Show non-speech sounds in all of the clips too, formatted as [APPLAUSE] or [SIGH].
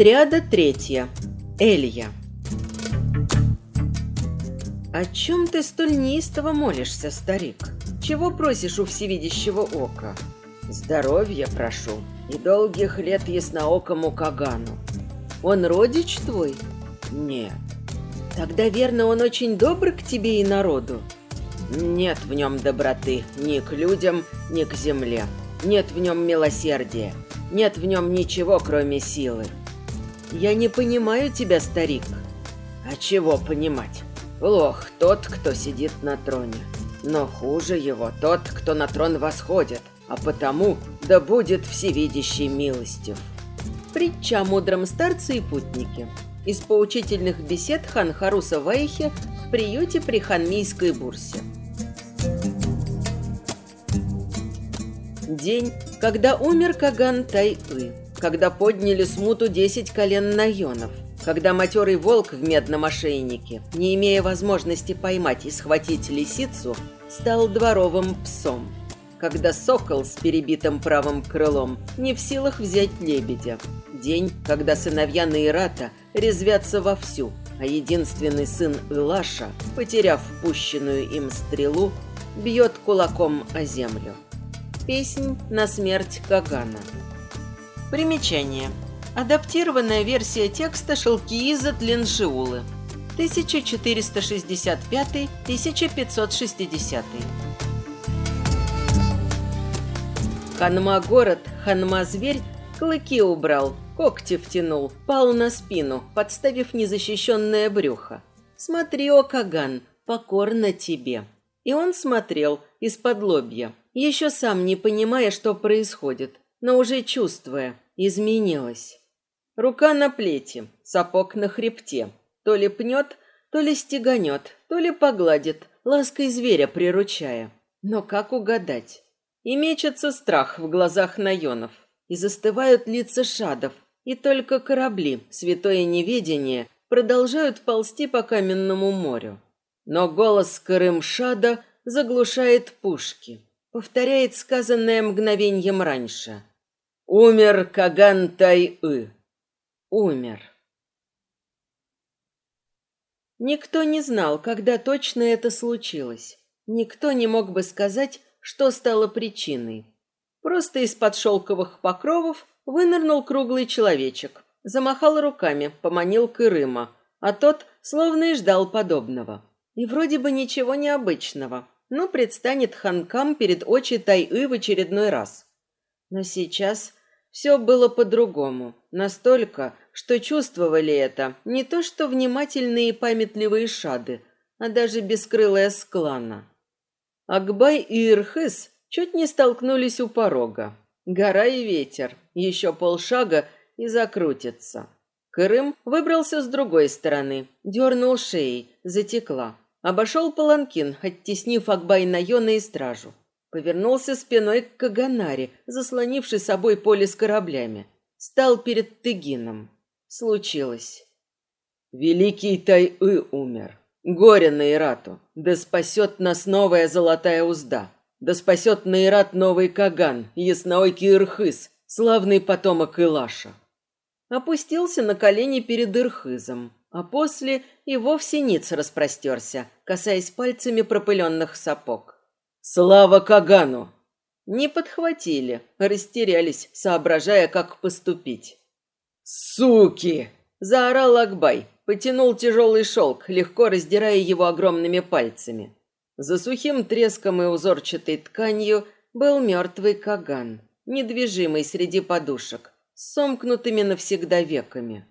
Триада третья. Элья. «О чем ты столь неистово молишься, старик? Чего просишь у всевидящего ока?» «Здоровья прошу и долгих лет ясноокому Кагану. Он родич твой?» «Нет». «Тогда, верно, он очень добр к тебе и народу?» «Нет в нем доброты ни к людям, ни к земле. Нет в нем милосердия. Нет в нем ничего, кроме силы». «Я не понимаю тебя, старик». «А чего понимать? Лох тот, кто сидит на троне. Но хуже его тот, кто на трон восходит, а потому да будет всевидящий милостив». Притча о мудром старце и путнике. Из поучительных бесед хан Харуса Вайхе в приюте при ханмийской бурсе. День, когда умер Каган Тай-ы, когда подняли смуту десять колен Найонов, когда матерый волк в медном ошейнике, не имея возможности поймать и схватить лисицу, стал дворовым псом, когда сокол с перебитым правым крылом не в силах взять лебедя, день, когда сыновья Наирата резвятся вовсю, а единственный сын Илаша, потеряв пущенную им стрелу, бьет кулаком о землю. Песнь на смерть Кагана. Примечание. Адаптированная версия текста Шелкииза Тлиншиулы. 1465-1560. Ханма-город, Ханма-зверь клыки убрал, когти втянул, пал на спину, подставив незащищенное брюхо. «Смотри, о Каган, покорно тебе». И он смотрел из-под лобья, еще сам не понимая, что происходит, но уже чувствуя, изменилось. Рука на плете, сапог на хребте. То ли пнет, то ли стеганет, то ли погладит, лаской зверя приручая. Но как угадать? И мечется страх в глазах наенов, и застывают лица шадов, и только корабли, святое неведение, продолжают ползти по каменному морю. Но голос Крым-Шада заглушает пушки, повторяет сказанное мгновеньем раньше. «Умер Каган Тай-ы! Умер!» Никто не знал, когда точно это случилось. Никто не мог бы сказать, что стало причиной. Просто из-под шелковых покровов вынырнул круглый человечек, замахал руками, поманил Кырыма, а тот словно и ждал подобного. И вроде бы ничего необычного. Ну, предстанет Ханкам перед очи Тай-ы в очередной раз. Но сейчас все было по-другому. Настолько, что чувствовали это не то что внимательные и памятливые шады, а даже бескрылая склана. Акбай и Ирхыс чуть не столкнулись у порога. Гора и ветер, еще полшага и закрутится. Крым выбрался с другой стороны, дернул шеей, затекла. Обошел паланкин, оттеснив Акбай Найона и стражу. Повернулся спиной к Каганаре, заслонивший собой поле с кораблями. Стал перед Тыгином. Случилось. Великий Тай-ы умер. Горе на Ирату. Да спасет нас новая золотая узда. Да спасет Наират новый Каган, ясноойкий Ирхыз, славный потомок Илаша. Опустился на колени перед Ирхызом а после и вовсе ниц распростерся, касаясь пальцами пропыленных сапог. «Слава Кагану!» Не подхватили, растерялись, соображая, как поступить. «Суки!» – заорал Акбай, потянул тяжелый шелк, легко раздирая его огромными пальцами. За сухим треском и узорчатой тканью был мертвый Каган, недвижимый среди подушек, с сомкнутыми навсегда веками.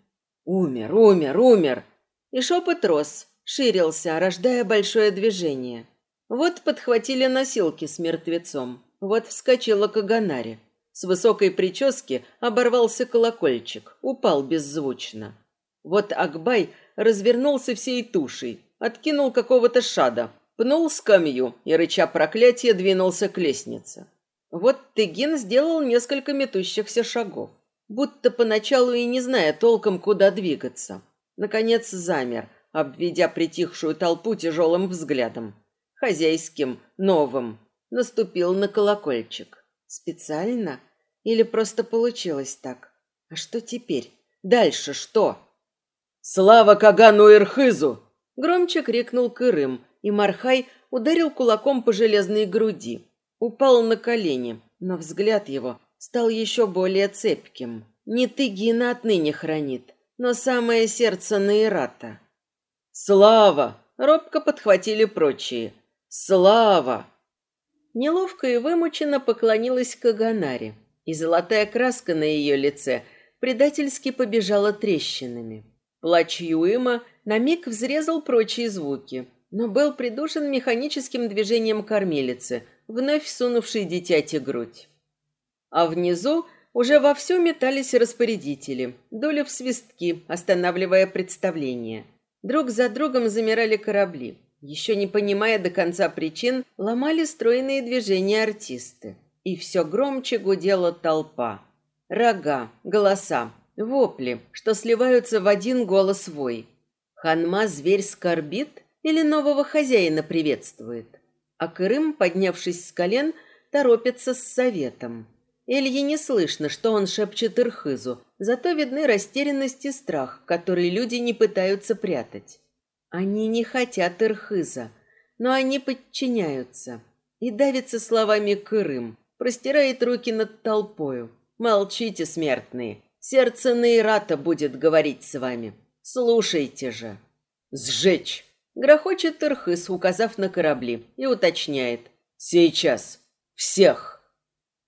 Умер, умер, умер. И шепот рос, ширился, рождая большое движение. Вот подхватили носилки с мертвецом. Вот вскочила Каганари. С высокой прически оборвался колокольчик, упал беззвучно. Вот Акбай развернулся всей тушей, откинул какого-то шада, пнул скамью и, рыча проклятие, двинулся к лестнице. Вот Тыгин сделал несколько метущихся шагов будто поначалу и не зная толком, куда двигаться. Наконец замер, обведя притихшую толпу тяжелым взглядом. Хозяйским, новым. Наступил на колокольчик. Специально? Или просто получилось так? А что теперь? Дальше что? «Слава Кагану Ирхызу!» Громче крикнул Кырым, и Мархай ударил кулаком по железной груди. Упал на колени, но взгляд его стал еще более цепким. Не Тыгина отныне хранит, но самое сердце Наирата. «Слава!» — робко подхватили прочие. «Слава!» Неловко и вымученно поклонилась Каганаре, и золотая краска на ее лице предательски побежала трещинами. Плач Юима на миг взрезал прочие звуки, но был придушен механическим движением кормилицы, вновь сунувшей дитяти грудь. А внизу уже вовсю метались распорядители, доля в свистки, останавливая представление. Друг за другом замирали корабли. Еще не понимая до конца причин, ломали стройные движения артисты. И все громче гудела толпа. Рога, голоса, Вопли, что сливаются в один голос вой. Ханма зверь скорбит или нового хозяина приветствует? А Крым, поднявшись с колен, торопится с советом. Илье не слышно, что он шепчет Ирхызу, зато видны растерянность и страх, которые люди не пытаются прятать. Они не хотят Ирхыза, но они подчиняются. И давится словами Крым, простирает руки над толпою. Молчите, смертные, Сердце Нейрата будет говорить с вами. Слушайте же. Сжечь. Грохочет Ирхыс, указав на корабли, и уточняет. Сейчас. Всех.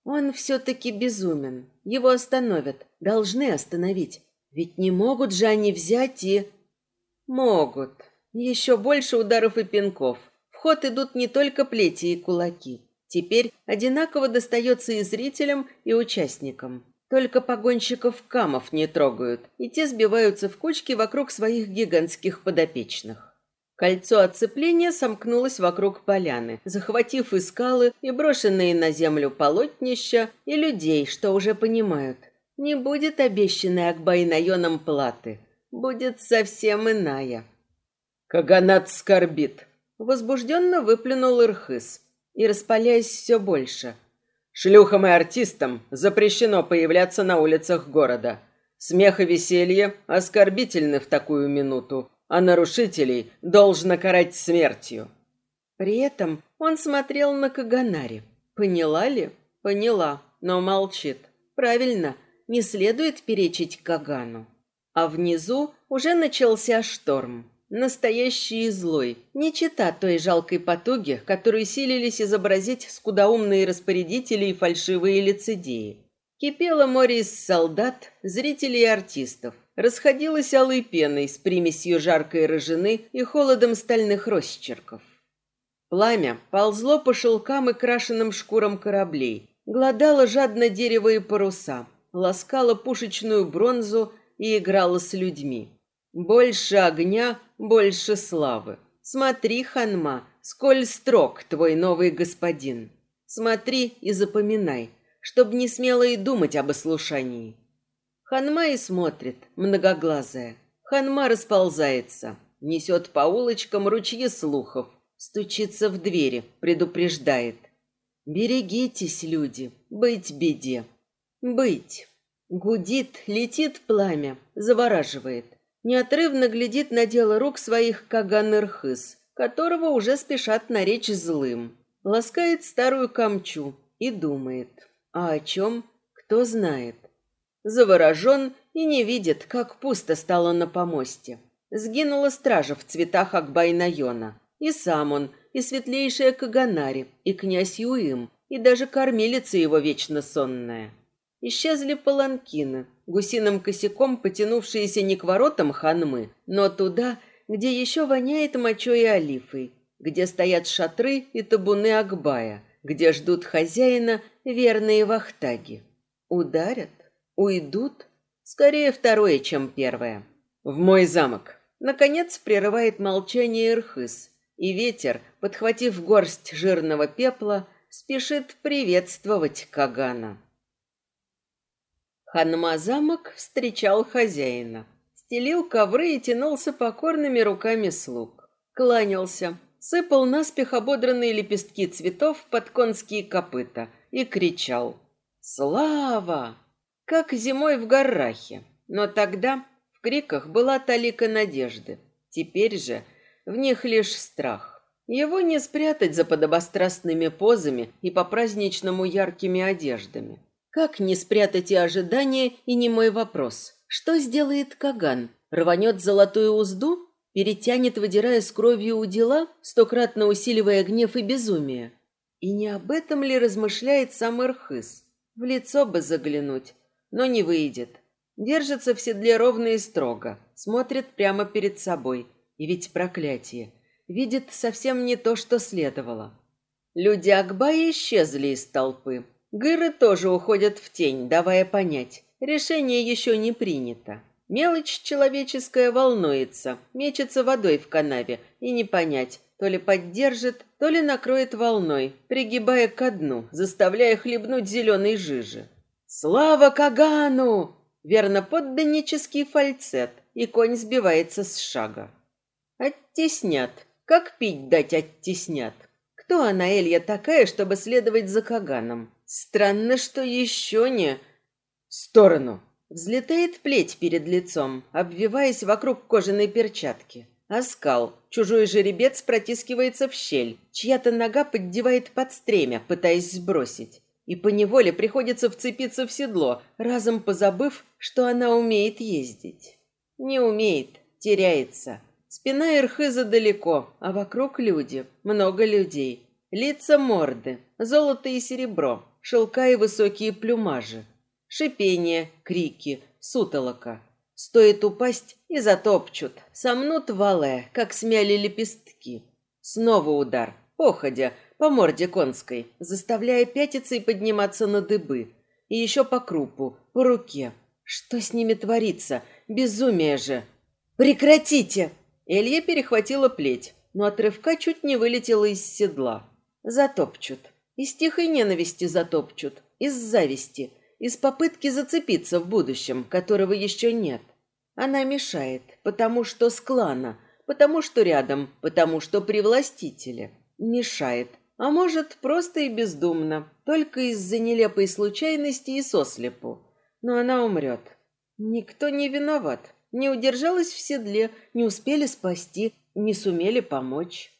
Он все-таки безумен. Его остановят. Должны остановить. Ведь не могут же они взять и... Могут. Еще больше ударов и пинков. В ход идут не только плети и кулаки. Теперь одинаково достается и зрителям, и участникам. Только погонщиков камов не трогают, и те сбиваются в кучки вокруг своих гигантских подопечных. Кольцо отцепления сомкнулось вокруг поляны, захватив и скалы, и брошенные на землю полотнища, и людей, что уже понимают. Не будет обещанной Акбайнайоном платы, будет совсем иная. Каганат скорбит. Возбужденно выплюнул Ирхыс, и распаляясь все больше – Шлюхам и артистам запрещено появляться на улицах города. Смех и веселье оскорбительны в такую минуту, а нарушителей должно карать смертью. При этом он смотрел на Каганари. Поняла ли? Поняла, но молчит. Правильно, не следует перечить Кагану. А внизу уже начался шторм. Настоящий и злой, не чита той жалкой потуги, которую силились изобразить скудоумные распорядители и фальшивые лицедеи. Кипело море из солдат, зрителей и артистов. Расходилось алой пеной с примесью жаркой рыжины и холодом стальных росчерков. Пламя ползло по шелкам и крашенным шкурам кораблей, глодало жадно дерево и паруса, ласкало пушечную бронзу и играло с людьми. Больше огня, больше славы. Смотри, Ханма, сколь строг твой новый господин. Смотри и запоминай, чтоб не смело и думать об ослушании. Ханма и смотрит, многоглазая. Ханма расползается, несет по улочкам ручьи слухов, стучится в двери, предупреждает. Берегитесь, люди, быть беде. Быть. Гудит, летит пламя, завораживает неотрывно глядит на дело рук своих Каганырхыс, которого уже спешат наречь злым. Ласкает старую камчу и думает. А о чем? Кто знает. Заворожен и не видит, как пусто стало на помосте. Сгинула стража в цветах Акбайнайона. И сам он, и светлейшая Каганари, и князь Юим, и даже кормилица его вечно сонная. Исчезли паланкины, гусиным косяком потянувшиеся не к воротам ханмы, но туда, где еще воняет мочой и олифой, где стоят шатры и табуны Акбая, где ждут хозяина верные вахтаги. Ударят? Уйдут? Скорее второе, чем первое. В мой замок. Наконец прерывает молчание Ирхыс, и ветер, подхватив горсть жирного пепла, спешит приветствовать Кагана. Ханма-замок встречал хозяина. Стелил ковры и тянулся покорными руками слуг. Кланялся, сыпал наспех ободранные лепестки цветов под конские копыта и кричал «Слава!» Как зимой в Гаррахе. Но тогда в криках была талика надежды. Теперь же в них лишь страх. Его не спрятать за подобострастными позами и по-праздничному яркими одеждами. Как не спрятать и ожидания, и не мой вопрос. Что сделает Каган? Рванет золотую узду? Перетянет, выдирая с кровью у дела, стократно усиливая гнев и безумие? И не об этом ли размышляет сам Ирхыс? В лицо бы заглянуть, но не выйдет. Держится в седле ровно и строго, смотрит прямо перед собой. И ведь проклятие. Видит совсем не то, что следовало. Люди Акбая исчезли из толпы. Гыры тоже уходят в тень, давая понять. Решение еще не принято. Мелочь человеческая волнуется, мечется водой в канаве, и не понять, то ли поддержит, то ли накроет волной, пригибая ко дну, заставляя хлебнуть зеленой жижи. «Слава Кагану!» Верно подданнический фальцет, и конь сбивается с шага. Оттеснят. Как пить дать оттеснят? Кто она, Элья, такая, чтобы следовать за Каганом? Странно, что еще не... В сторону. Взлетает плеть перед лицом, обвиваясь вокруг кожаной перчатки. Оскал. Чужой жеребец протискивается в щель. Чья-то нога поддевает под стремя, пытаясь сбросить и поневоле приходится вцепиться в седло, разом позабыв, что она умеет ездить. Не умеет, теряется. Спина Ирхыза далеко, а вокруг люди, много людей. Лица морды, золото и серебро, шелка и высокие плюмажи. Шипение, крики, сутолока. Стоит упасть и затопчут, сомнут вале, как смяли лепестки. Снова удар, походя, по морде конской, заставляя пятиться и подниматься на дыбы. И еще по крупу, по руке. Что с ними творится? Безумие же! Прекратите! Элья перехватила плеть, но от рывка чуть не вылетела из седла. Затопчут. Из тихой ненависти затопчут. Из зависти. Из попытки зацепиться в будущем, которого еще нет. Она мешает, потому что с клана, потому что рядом, потому что при властителе. Мешает, а может, просто и бездумно, только из-за нелепой случайности и сослепу. Но она умрет. Никто не виноват. Не удержалась в седле, не успели спасти, не сумели помочь.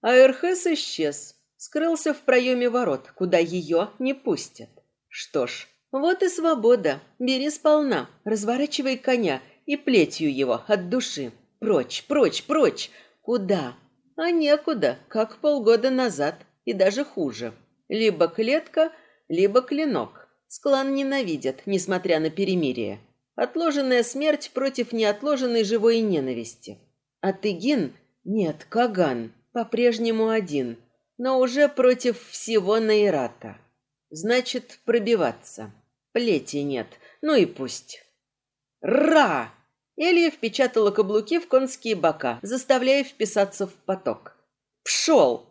А Эрхес исчез, скрылся в проеме ворот, куда ее не пустят. Что ж, вот и свобода. Бери сполна, разворачивай коня и плетью его от души. Прочь, прочь, прочь. Куда? А некуда, как полгода назад и даже хуже. Либо клетка, либо клинок. Склан ненавидят, несмотря на перемирие. Отложенная смерть против неотложенной живой ненависти. А Тыгин, нет, Каган, по-прежнему один, но уже против всего Нейрата. Значит, пробиваться. Плети нет, ну и пусть. Ра! Элья впечатала каблуки в конские бока, заставляя вписаться в поток. Пшел!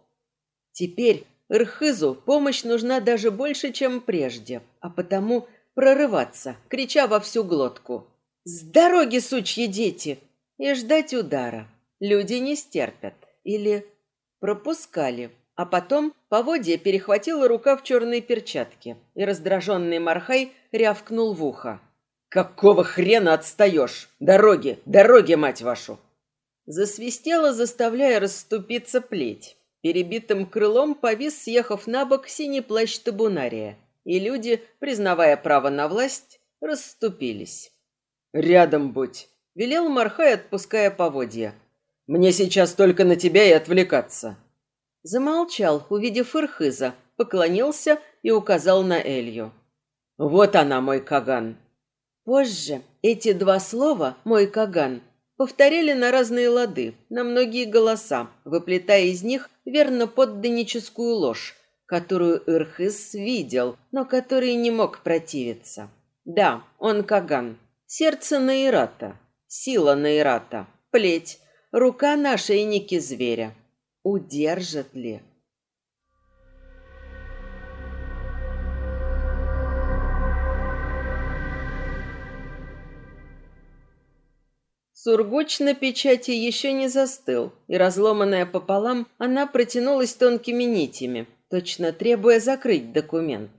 Теперь Ирхызу помощь нужна даже больше, чем прежде, а потому прорываться, крича во всю глотку. «С дороги, сучьи дети!» И ждать удара. Люди не стерпят. Или пропускали. А потом поводья перехватила рука в черной перчатке, и раздраженный Мархай рявкнул в ухо. «Какого хрена отстаешь? Дороги, дороги, мать вашу!» Засвистела, заставляя расступиться плеть. Перебитым крылом повис, съехав на бок, синий плащ табунария, и люди, признавая право на власть, расступились. «Рядом будь!» — велел Мархай, отпуская поводья. «Мне сейчас только на тебя и отвлекаться!» Замолчал, увидев Ирхыза, поклонился и указал на Элью. «Вот она, мой Каган!» Позже эти два слова «мой Каган» повторяли на разные лады, на многие голоса, выплетая из них верно подданническую ложь, которую Ирхыс видел, но который не мог противиться. Да, он Каган. Сердце Наирата, сила Наирата, плеть, рука на шейнике зверя. Удержит ли? Сургуч на печати еще не застыл, и, разломанная пополам, она протянулась тонкими нитями, точно требуя закрыть документ.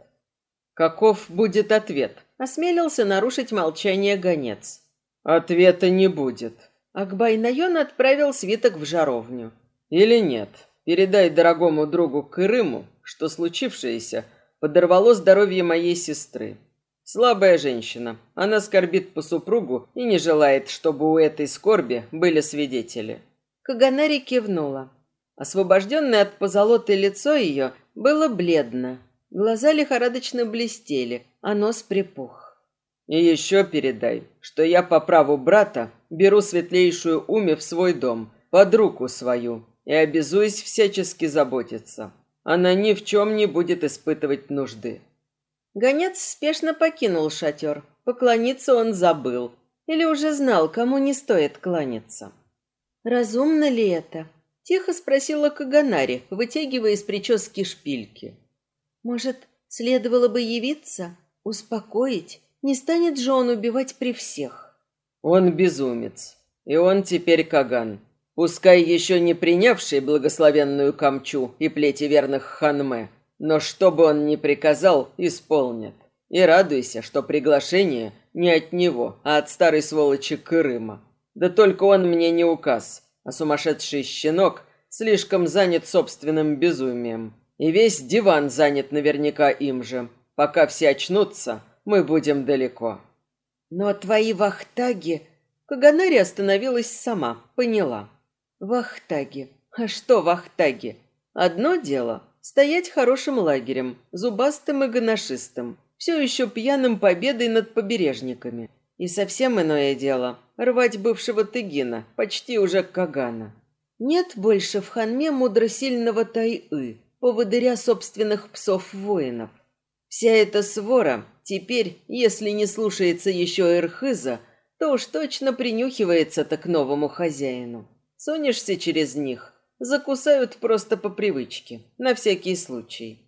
«Каков будет ответ?» осмелился нарушить молчание гонец. Ответа не будет. Акбай Найон отправил свиток в жаровню. Или нет? Передай дорогому другу Кырыму, что случившееся подорвало здоровье моей сестры. Слабая женщина. Она скорбит по супругу и не желает, чтобы у этой скорби были свидетели. Каганари кивнула. Освобожденное от позолоты лицо ее было бледно. Глаза лихорадочно блестели, а нос припух. И еще передай, что я по праву брата беру светлейшую Уми в свой дом, под руку свою, и обязуюсь всячески заботиться. Она ни в чем не будет испытывать нужды. Гонец спешно покинул шатер. Поклониться он забыл. Или уже знал, кому не стоит кланяться. «Разумно ли это?» – тихо спросила Каганари, вытягивая из прически шпильки. «Может, следовало бы явиться, успокоить? Не станет же он убивать при всех?» «Он безумец, и он теперь Каган. Пускай еще не принявший благословенную камчу и плети верных ханме, но что бы он ни приказал, исполнят. И радуйся, что приглашение не от него, а от старой сволочи Крыма. Да только он мне не указ, а сумасшедший щенок слишком занят собственным безумием. И весь диван занят наверняка им же. Пока все очнутся, мы будем далеко. Но твои вахтаги... Каганари остановилась сама, поняла. Вахтаги. А что вахтаги? Одно дело Стоять хорошим лагерем, зубастым и гоношистым, все еще пьяным победой над побережниками. И совсем иное дело – рвать бывшего Тыгина, почти уже Кагана. Нет больше в Ханме мудросильного Тай-ы, поводыря собственных псов-воинов. Вся эта свора теперь, если не слушается еще Эрхыза, то уж точно принюхивается-то к новому хозяину. Сунешься через них, Закусают просто по привычке, на всякий случай.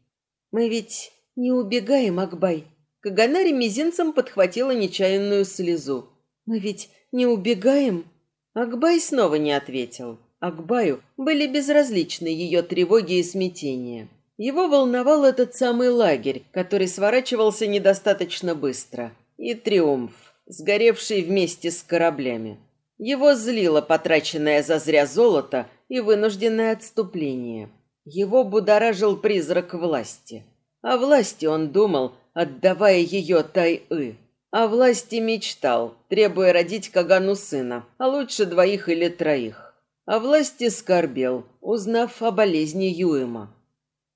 Мы ведь не убегаем, Акбай. Каганари мизинцем подхватила нечаянную слезу. Мы ведь не убегаем? Акбай снова не ответил. Акбаю были безразличны ее тревоги и смятения. Его волновал этот самый лагерь, который сворачивался недостаточно быстро, и триумф, сгоревший вместе с кораблями. Его злило потраченное зазря золото и вынужденное отступление. Его будоражил призрак власти. О власти он думал, отдавая ее Тай-ы. О власти мечтал, требуя родить Кагану сына, а лучше двоих или троих. О власти скорбел, узнав о болезни Юэма.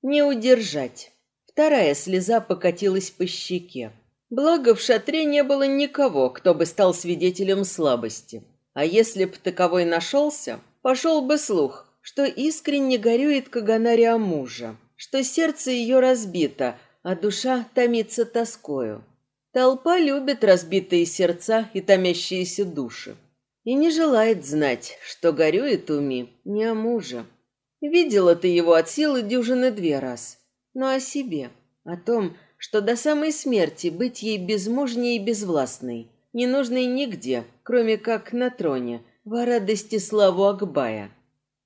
Не удержать. Вторая слеза покатилась по щеке. Благо, в шатре не было никого, кто бы стал свидетелем слабости. А если б таковой нашелся, Пошел бы слух, что искренне горюет Каганария мужа, что сердце ее разбито, а душа томится тоскою. Толпа любит разбитые сердца и томящиеся души. И не желает знать, что горюет Уми не о муже. Видела ты его от силы дюжины две раз, но о себе, о том, что до самой смерти быть ей безмужней и безвластной, не нужной нигде, кроме как на троне – в радости славу Акбая.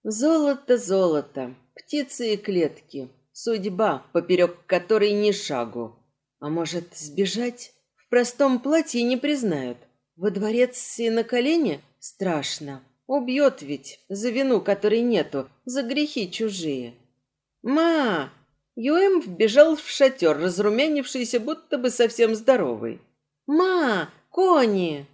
Золото, золото, птицы и клетки, судьба, поперек которой ни шагу. А может, сбежать? В простом платье не признают. Во дворец и на колени? Страшно. Убьет ведь, за вину которой нету, за грехи чужие. «Ма!» Юэм вбежал в шатер, разрумянившийся, будто бы совсем здоровый. «Ма! Кони!»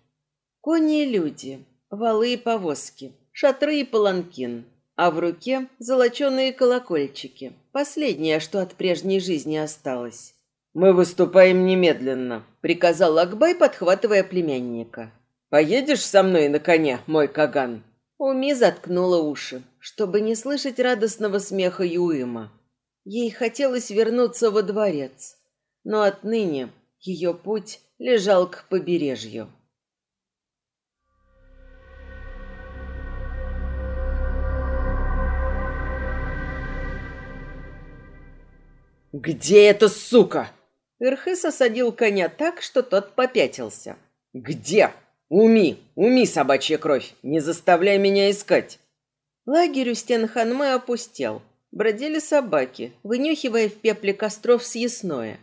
Кони и люди. Валы и повозки, шатры и паланкин, а в руке золоченые колокольчики. Последнее, что от прежней жизни осталось. «Мы выступаем немедленно», — приказал Акбай, подхватывая племянника. «Поедешь со мной на коне, мой Каган?» Уми заткнула уши, чтобы не слышать радостного смеха Юима. Ей хотелось вернуться во дворец, но отныне ее путь лежал к побережью. «Где эта сука?» Ирхыс осадил коня так, что тот попятился. «Где? Уми! Уми, собачья кровь! Не заставляй меня искать!» Лагерь у стен Ханмы опустел. Бродили собаки, вынюхивая в пепле костров съестное.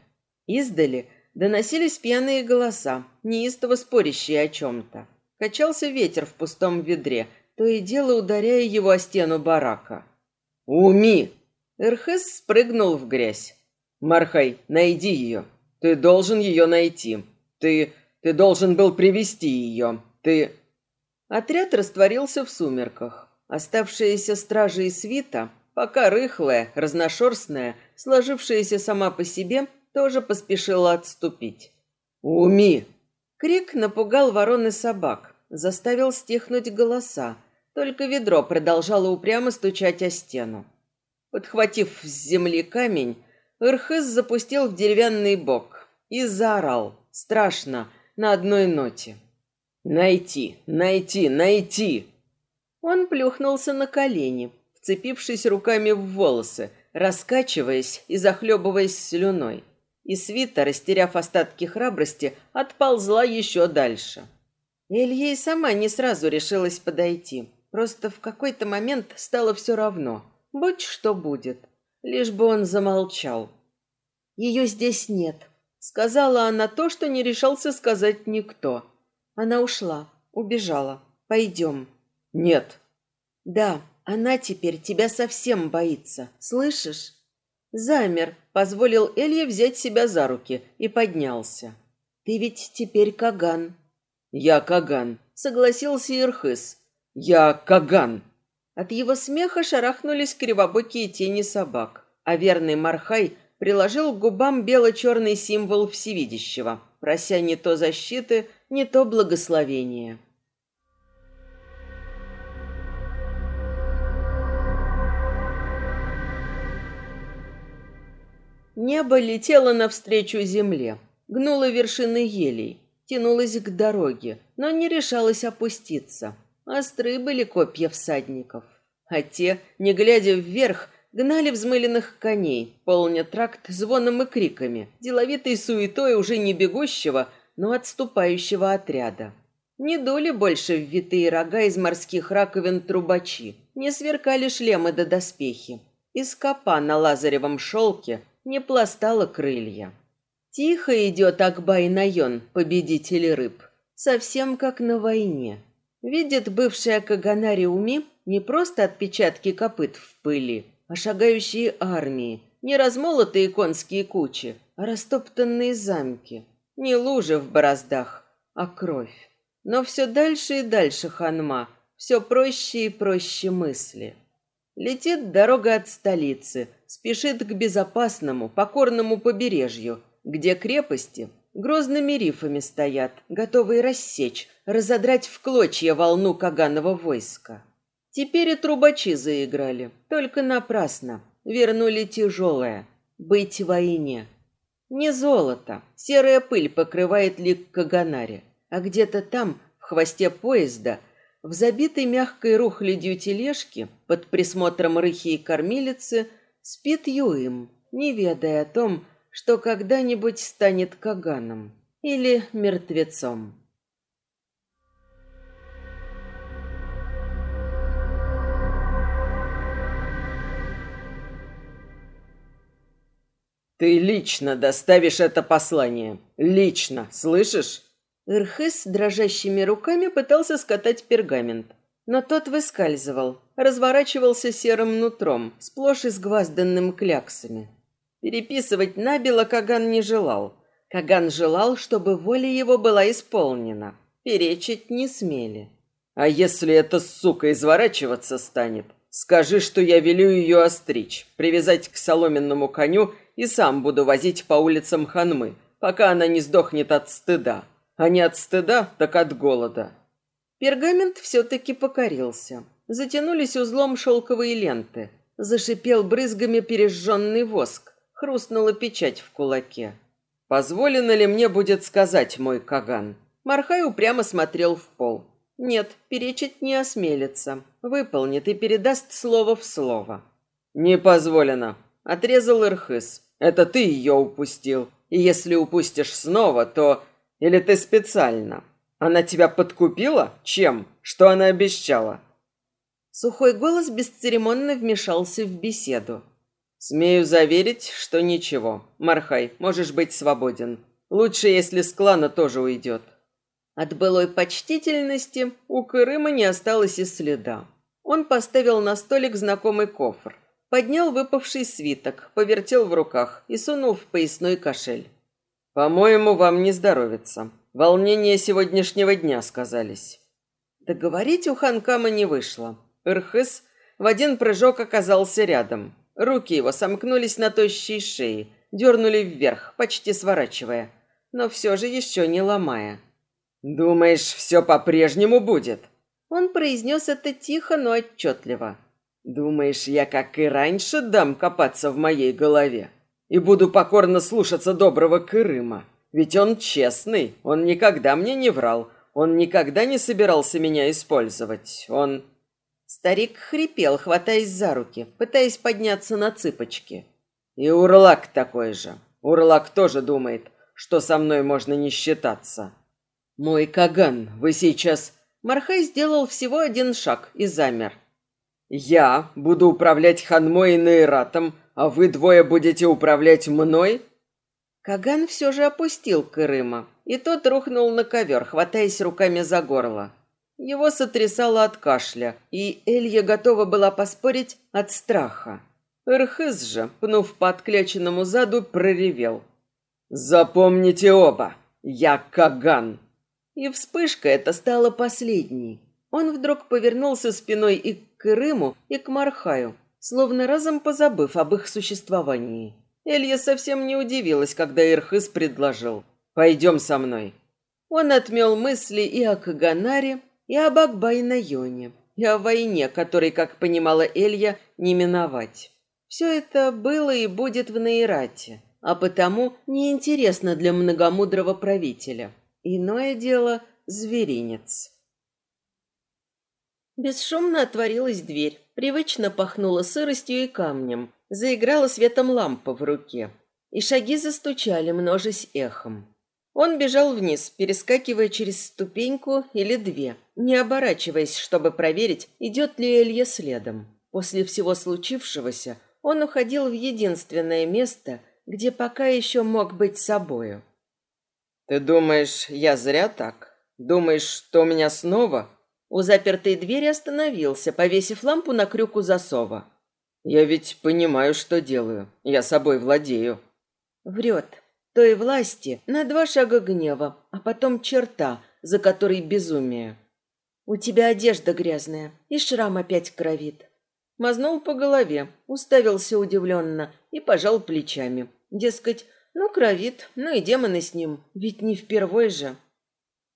Издали доносились пьяные голоса, неистово спорящие о чем-то. Качался ветер в пустом ведре, то и дело ударяя его о стену барака. «Уми!» Эрхес спрыгнул в грязь. «Мархай, найди ее. Ты должен ее найти. Ты... ты должен был привести ее. Ты...» Отряд растворился в сумерках. Оставшиеся стражи и свита, пока рыхлая, разношерстная, сложившаяся сама по себе, тоже поспешила отступить. «Уми!» Крик напугал ворон и собак, заставил стихнуть голоса. Только ведро продолжало упрямо стучать о стену. Подхватив с земли камень, Ирхыз запустил в деревянный бок и заорал, страшно, на одной ноте. «Найти! Найти! Найти!» Он плюхнулся на колени, вцепившись руками в волосы, раскачиваясь и захлебываясь слюной. И свита, растеряв остатки храбрости, отползла еще дальше. Илья и сама не сразу решилась подойти. Просто в какой-то момент стало все равно. Будь что будет. Лишь бы он замолчал. «Ее здесь нет», — сказала она то, что не решался сказать никто. Она ушла, убежала. Пойдем. Нет. Да, она теперь тебя совсем боится. Слышишь? Замер, позволил Элье взять себя за руки и поднялся. Ты ведь теперь Каган. Я Каган, согласился Ирхыс. Я Каган. От его смеха шарахнулись кривобокие тени собак, а верный Мархай приложил к губам бело-черный символ всевидящего, прося не то защиты, не то благословения. Небо летело навстречу земле, гнуло вершины елей, тянулось к дороге, но не решалось опуститься. Остры были копья всадников, а те, не глядя вверх, гнали взмыленных коней, полня тракт звоном и криками, деловитой суетой уже не бегущего, но отступающего отряда. Не дули больше в витые рога из морских раковин трубачи, не сверкали шлемы до доспехи. Из копа на лазаревом шелке не пластало крылья. Тихо идет Акбай Найон, победитель рыб, совсем как на войне. Видит бывшая Каганари Уми не просто отпечатки копыт в пыли, а шагающие армии, не размолотые конские кучи, а растоптанные замки, не лужи в бороздах, а кровь. Но все дальше и дальше ханма, все проще и проще мысли. Летит дорога от столицы, спешит к безопасному, покорному побережью, где крепости грозными рифами стоят, готовые рассечь, разодрать в клочья волну Каганова войска. Теперь и трубачи заиграли, только напрасно. Вернули тяжелое — быть в войне. Не золото, серая пыль покрывает лик Каганаре, а где-то там, в хвосте поезда, в забитой мягкой рухлядью тележке, под присмотром рыхи и кормилицы, спит Юим, не ведая о том, что когда-нибудь станет Каганом или мертвецом. Ты лично доставишь это послание. Лично, слышишь? Ирхыс дрожащими руками пытался скатать пергамент, но тот выскальзывал, разворачивался серым нутром, сплошь изгвазданным кляксами. Переписывать набело Каган не желал. Каган желал, чтобы воля его была исполнена. Перечить не смели. А если эта сука изворачиваться станет, скажи, что я велю ее остричь, привязать к соломенному коню и сам буду возить по улицам Ханмы, пока она не сдохнет от стыда. А не от стыда, так от голода. Пергамент все-таки покорился. Затянулись узлом шелковые ленты. Зашипел брызгами пережженный воск. Хрустнула печать в кулаке. «Позволено ли мне будет сказать, мой Каган?» Мархай упрямо смотрел в пол. Нет, перечить не осмелится. Выполнит и передаст слово в слово. «Не позволено», — отрезал Ирхыс. Это ты ее упустил. И если упустишь снова, то... Или ты специально? Она тебя подкупила? Чем? Что она обещала?» Сухой голос бесцеремонно вмешался в беседу. «Смею заверить, что ничего. Мархай, можешь быть свободен. Лучше, если с клана тоже уйдет. От былой почтительности у Кырыма не осталось и следа. Он поставил на столик знакомый кофр, поднял выпавший свиток, повертел в руках и сунул в поясной кошель. «По-моему, вам не здоровится. Волнения сегодняшнего дня сказались». Договорить у Ханкама не вышло. Ирхыс в один прыжок оказался рядом. Руки его сомкнулись на тощей шее, дернули вверх, почти сворачивая, но все же еще не ломая. «Думаешь, все по-прежнему будет?» Он произнес это тихо, но отчетливо. «Думаешь, я, как и раньше, дам копаться в моей голове и буду покорно слушаться доброго Кырыма? Ведь он честный, он никогда мне не врал, он никогда не собирался меня использовать, он...» Старик хрипел, хватаясь за руки, пытаясь подняться на цыпочки. И Урлак такой же. Урлак тоже думает, что со мной можно не считаться. Мой Каган, вы сейчас... Мархай сделал всего один шаг и замер. Я буду управлять Ханмой и Нейратом, а вы двое будете управлять мной? Каган все же опустил Кырыма, и тот рухнул на ковер, хватаясь руками за горло. Его сотрясало от кашля, и Элья готова была поспорить от страха. Эрхыз же, пнув по откляченному заду, проревел. «Запомните оба! Я Каган!» И вспышка эта стала последней. Он вдруг повернулся спиной и к Крыму, и к Мархаю, словно разом позабыв об их существовании. Элья совсем не удивилась, когда Ирхыз предложил «Пойдем со мной». Он отмел мысли и о Каганаре, и об Акбайнайоне, и о войне, которой, как понимала Элья, не миновать. Все это было и будет в Нейрате, а потому неинтересно для многомудрого правителя. Иное дело – зверинец. Бесшумно отворилась дверь, привычно пахнула сыростью и камнем, заиграла светом лампа в руке, и шаги застучали, множась эхом. Он бежал вниз, перескакивая через ступеньку или две, не оборачиваясь, чтобы проверить, идет ли Элья следом. После всего случившегося он уходил в единственное место, где пока еще мог быть собою. «Ты думаешь, я зря так? Думаешь, что у меня снова?» У запертой двери остановился, повесив лампу на крюку засова. «Я ведь понимаю, что делаю. Я собой владею». Врет той власти на два шага гнева, а потом черта, за которой безумие. У тебя одежда грязная, и шрам опять кровит. Мазнул по голове, уставился удивленно и пожал плечами. Дескать, ну, кровит, ну и демоны с ним, ведь не впервой же.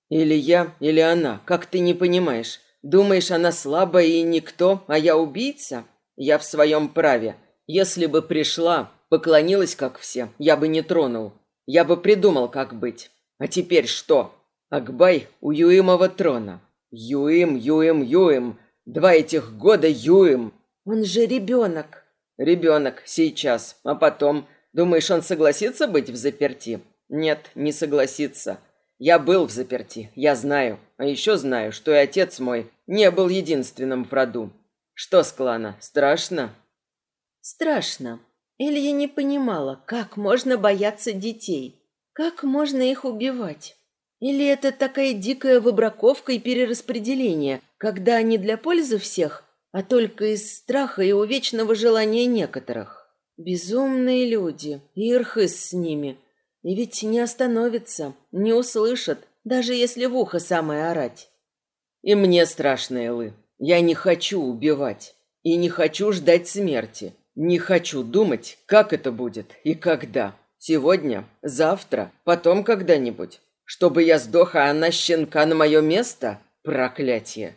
Или я, или она, как ты не понимаешь. Думаешь, она слабая и никто, а я убийца? Я в своем праве. Если бы пришла, поклонилась, как все, я бы не тронул. Я бы придумал, как быть. А теперь что? Акбай у Юимова трона. Юим, Юим, Юим. Два этих года Юим. Он же ребенок. Ребенок, сейчас. А потом, думаешь, он согласится быть в заперти? Нет, не согласится. Я был в заперти, я знаю. А еще знаю, что и отец мой не был единственным в роду. Что с клана, страшно? Страшно. Илья не понимала, как можно бояться детей, как можно их убивать. Или это такая дикая выбраковка и перераспределение, когда они для пользы всех, а только из страха и увечного желания некоторых. Безумные люди, Ирхыс с ними. И ведь не остановятся, не услышат, даже если в ухо самое орать. И мне страшно, Элы. Я не хочу убивать. И не хочу ждать смерти. Не хочу думать, как это будет и когда. Сегодня, завтра, потом когда-нибудь. Чтобы я сдох, а она щенка на мое место? Проклятие!»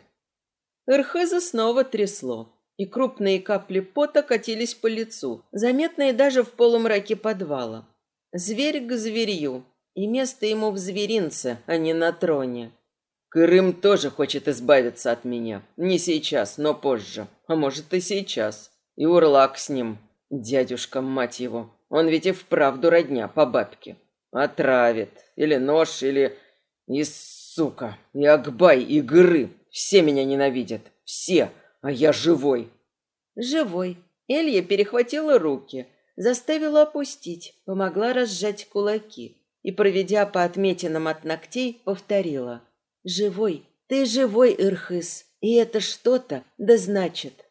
Эрхеза снова трясло, и крупные капли пота катились по лицу, заметные даже в полумраке подвала. Зверь к зверью, и место ему в зверинце, а не на троне. Крым тоже хочет избавиться от меня. Не сейчас, но позже. А может и сейчас. И Урлак с ним, дядюшка, мать его. Он ведь и вправду родня по бабке. Отравит. Или нож, или... И сука, и Акбай, и Гры. Все меня ненавидят. Все. А я живой. Живой. Элья перехватила руки, заставила опустить, помогла разжать кулаки. и, проведя по отметинам от ногтей, повторила. «Живой, ты живой, Ирхыс, и это что-то да значит».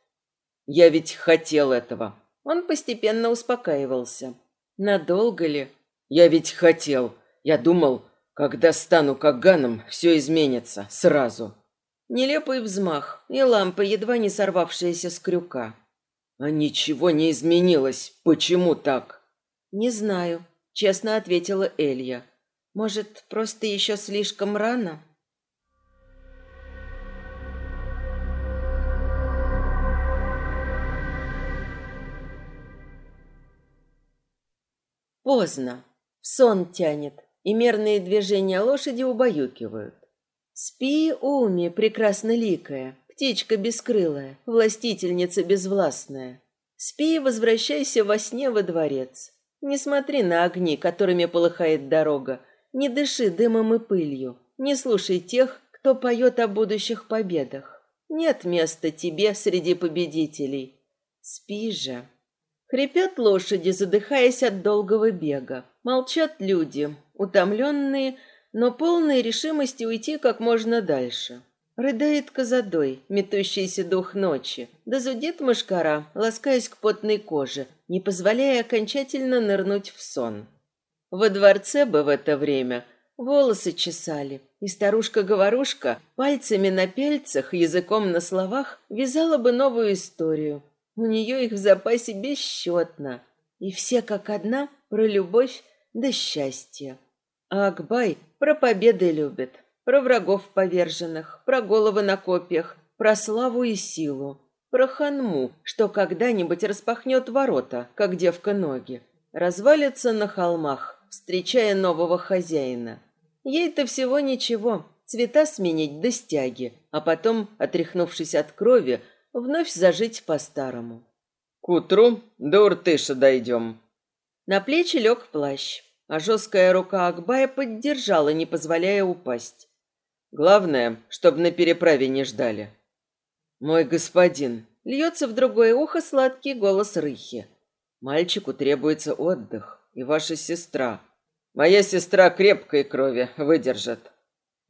«Я ведь хотел этого». Он постепенно успокаивался. «Надолго ли?» «Я ведь хотел. Я думал, когда стану Каганом, все изменится сразу». Нелепый взмах и лампа, едва не сорвавшаяся с крюка. «А ничего не изменилось. Почему так?» «Не знаю», — честно ответила Элья. «Может, просто еще слишком рано?» Поздно. В сон тянет, и мерные движения лошади убаюкивают. Спи, Уми, прекрасно ликая, птичка бескрылая, властительница безвластная. Спи и возвращайся во сне во дворец. Не смотри на огни, которыми полыхает дорога, не дыши дымом и пылью, не слушай тех, кто поет о будущих победах. Нет места тебе среди победителей. Спи же. Хрипят лошади, задыхаясь от долгого бега. Молчат люди, утомленные, но полные решимости уйти как можно дальше. Рыдает козадой, метущийся дух ночи, да зудит мышкара, ласкаясь к потной коже, не позволяя окончательно нырнуть в сон. Во дворце бы в это время волосы чесали, и старушка-говорушка пальцами на пельцах, языком на словах вязала бы новую историю, у нее их в запасе бесчетно. И все как одна про любовь да счастье. А Акбай про победы любит, про врагов поверженных, про головы на копьях, про славу и силу, про ханму, что когда-нибудь распахнет ворота, как девка ноги, развалится на холмах, встречая нового хозяина. Ей-то всего ничего, цвета сменить до стяги, а потом, отряхнувшись от крови, вновь зажить по-старому. К утру до Уртыша дойдем. На плечи лег плащ, а жесткая рука Акбая поддержала, не позволяя упасть. Главное, чтобы на переправе не ждали. Мой господин, льется в другое ухо сладкий голос Рыхи. Мальчику требуется отдых, и ваша сестра. Моя сестра крепкой крови выдержит.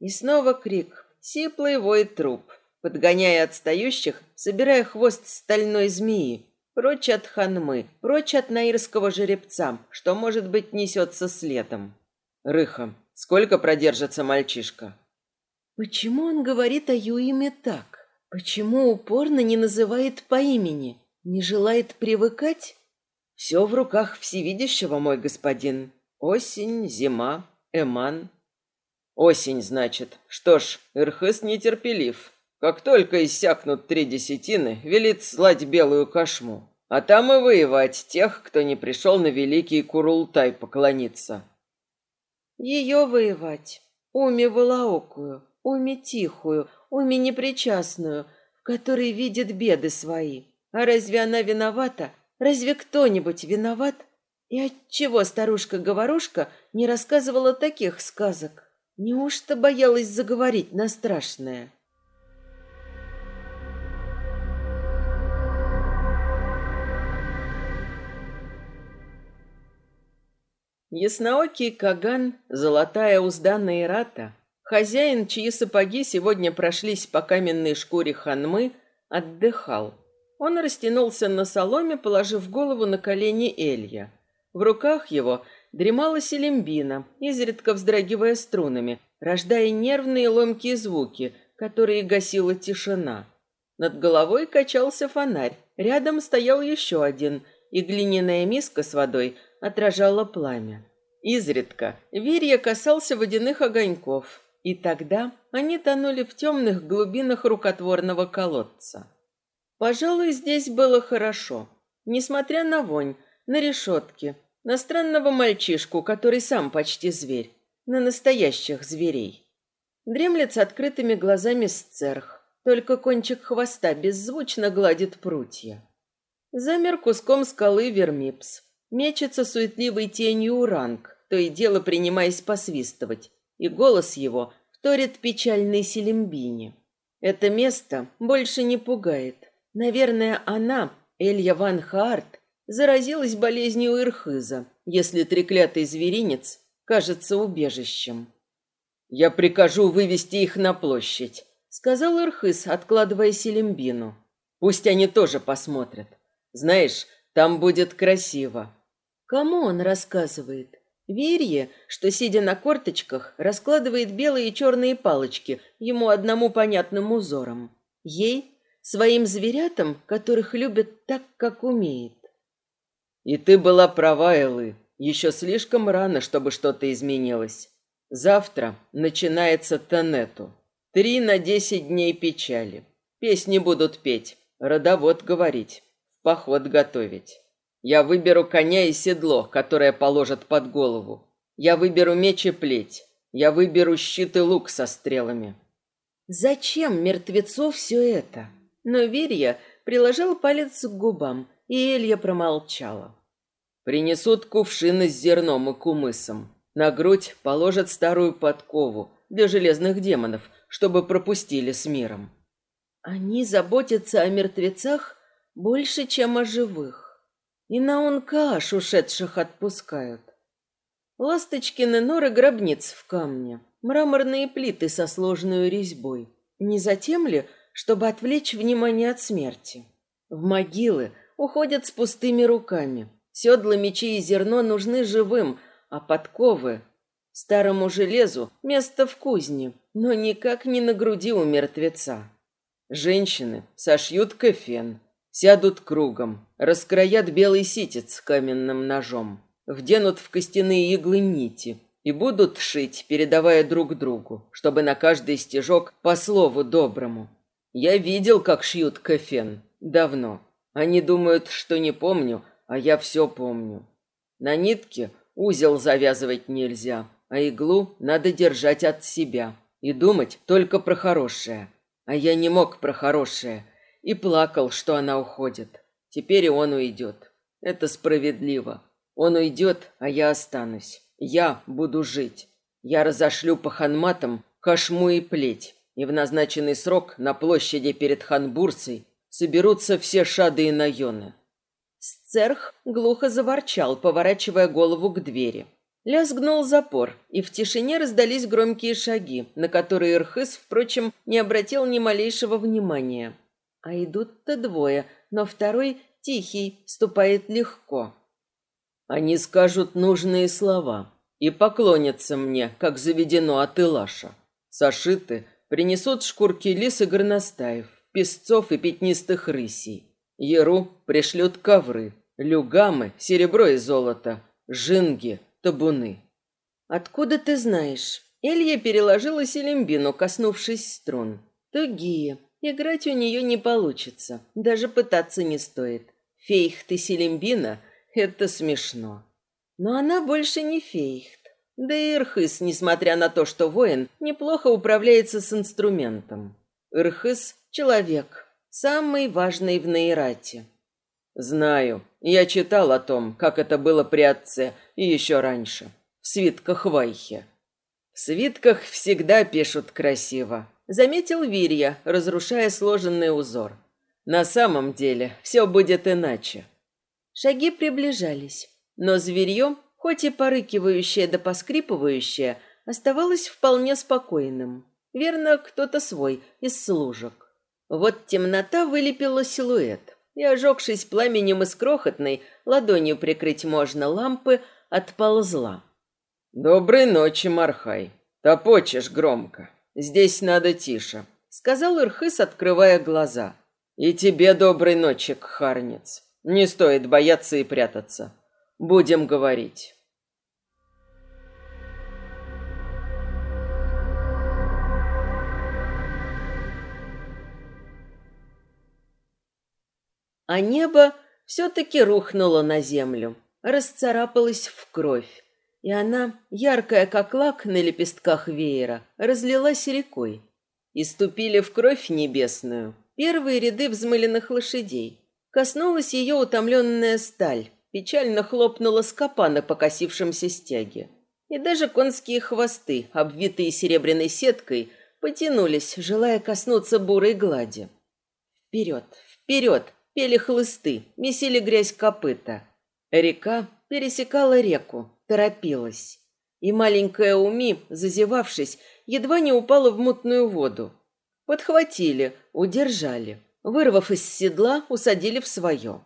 И снова крик, сиплый вой труп подгоняя отстающих, собирая хвост стальной змеи, прочь от ханмы, прочь от наирского жеребца, что, может быть, несется следом. Рыха, сколько продержится мальчишка? Почему он говорит о Юиме так? Почему упорно не называет по имени? Не желает привыкать? Все в руках всевидящего, мой господин. Осень, зима, эман. Осень, значит. Что ж, Ирхыс нетерпелив. Как только иссякнут три десятины, велит слать белую кошму. А там и воевать тех, кто не пришел на великий Курултай поклониться. Ее воевать. Уми волоокую, уми тихую, уми непричастную, в которой видит беды свои. А разве она виновата? Разве кто-нибудь виноват? И отчего старушка-говорушка не рассказывала таких сказок? Неужто боялась заговорить на страшное? Ясноокий Каган, золотая узда Наирата, хозяин, чьи сапоги сегодня прошлись по каменной шкуре ханмы, отдыхал. Он растянулся на соломе, положив голову на колени Элья. В руках его дремала селембина, изредка вздрагивая струнами, рождая нервные ломкие звуки, которые гасила тишина. Над головой качался фонарь, рядом стоял еще один, и глиняная миска с водой отражало пламя. Изредка Вирья касался водяных огоньков, и тогда они тонули в темных глубинах рукотворного колодца. Пожалуй, здесь было хорошо, несмотря на вонь, на решетки, на странного мальчишку, который сам почти зверь, на настоящих зверей. Дремлет с открытыми глазами сцерх, только кончик хвоста беззвучно гладит прутья. Замер куском скалы Вермипс, Мечется суетливой тенью Уранг, то и дело принимаясь посвистывать, и голос его вторит печальной Селембине. Это место больше не пугает. Наверное, она, Элья Ван Хаарт, заразилась болезнью Ирхыза, если треклятый зверинец кажется убежищем. «Я прикажу вывести их на площадь», — сказал Ирхыс, откладывая Селимбину. «Пусть они тоже посмотрят. Знаешь, там будет красиво». Кому он рассказывает? Верье, что, сидя на корточках, раскладывает белые и черные палочки ему одному понятным узором. Ей, своим зверятам, которых любит так, как умеет. И ты была права, Элы. Еще слишком рано, чтобы что-то изменилось. Завтра начинается Тенету. Три на десять дней печали. Песни будут петь, родовод говорить, поход готовить. Я выберу коня и седло, которое положат под голову. Я выберу меч и плеть. Я выберу щит и лук со стрелами. Зачем мертвецу все это? Но Вирья приложил палец к губам, и Элья промолчала. Принесут кувшины с зерном и кумысом. На грудь положат старую подкову для железных демонов, чтобы пропустили с миром. Они заботятся о мертвецах больше, чем о живых. И на ункаш ушедших отпускают. Ласточкины норы гробниц в камне, мраморные плиты со сложной резьбой. Не затем ли, чтобы отвлечь внимание от смерти? В могилы уходят с пустыми руками. Седла, мечи и зерно нужны живым, а подковы старому железу место в кузне, но никак не на груди у мертвеца. Женщины сошьют кафен, Сядут кругом, раскроят белый ситец каменным ножом, вденут в костяные иглы нити и будут шить, передавая друг другу, чтобы на каждый стежок по слову доброму. Я видел, как шьют кафен. Давно. Они думают, что не помню, а я все помню. На нитке узел завязывать нельзя, а иглу надо держать от себя и думать только про хорошее. А я не мог про хорошее – и плакал, что она уходит. Теперь и он уйдет. Это справедливо. Он уйдет, а я останусь. Я буду жить. Я разошлю по ханматам кошму и плеть. И в назначенный срок на площади перед ханбурсой соберутся все шады и наёны. Сцерх глухо заворчал, поворачивая голову к двери. Лязгнул запор, и в тишине раздались громкие шаги, на которые Ирхыс, впрочем, не обратил ни малейшего внимания. А идут-то двое, но второй, тихий, ступает легко. Они скажут нужные слова и поклонятся мне, как заведено от Илаша. Сошиты принесут шкурки лис и горностаев, песцов и пятнистых рысей. Еру пришлют ковры, люгамы, серебро и золото, жинги, табуны. «Откуда ты знаешь?» Элья переложила селембину, коснувшись струн. «Тугие, Играть у нее не получится, даже пытаться не стоит. Фейхт и Селимбина — это смешно. Но она больше не Фейхт. Да и Ирхыс, несмотря на то, что воин, неплохо управляется с инструментом. Ирхыс — человек, самый важный в Нейрате. Знаю. Я читал о том, как это было при отце и еще раньше. В свитках Вайхе. В свитках всегда пишут красиво, Заметил Вирья, разрушая сложенный узор. На самом деле все будет иначе. Шаги приближались, но зверье, хоть и порыкивающее да поскрипывающее, оставалось вполне спокойным. Верно, кто-то свой, из служек. Вот темнота вылепила силуэт, и, ожегшись пламенем из крохотной, ладонью прикрыть можно лампы, отползла. «Доброй ночи, Мархай. Топочешь громко». Здесь надо тише, сказал Ирхыс, открывая глаза. И тебе доброй ночи, Кхарнец. Не стоит бояться и прятаться. Будем говорить. А небо все-таки рухнуло на землю, расцарапалось в кровь и она, яркая как лак на лепестках веера, разлилась рекой. И ступили в кровь небесную первые ряды взмыленных лошадей. Коснулась ее утомленная сталь, печально хлопнула скопа на покосившемся стяге. И даже конские хвосты, обвитые серебряной сеткой, потянулись, желая коснуться бурой глади. Вперед, вперед, пели хлысты, месили грязь копыта. Река пересекала реку, торопилась. И маленькая Уми, зазевавшись, едва не упала в мутную воду. Подхватили, удержали. Вырвав из седла, усадили в свое.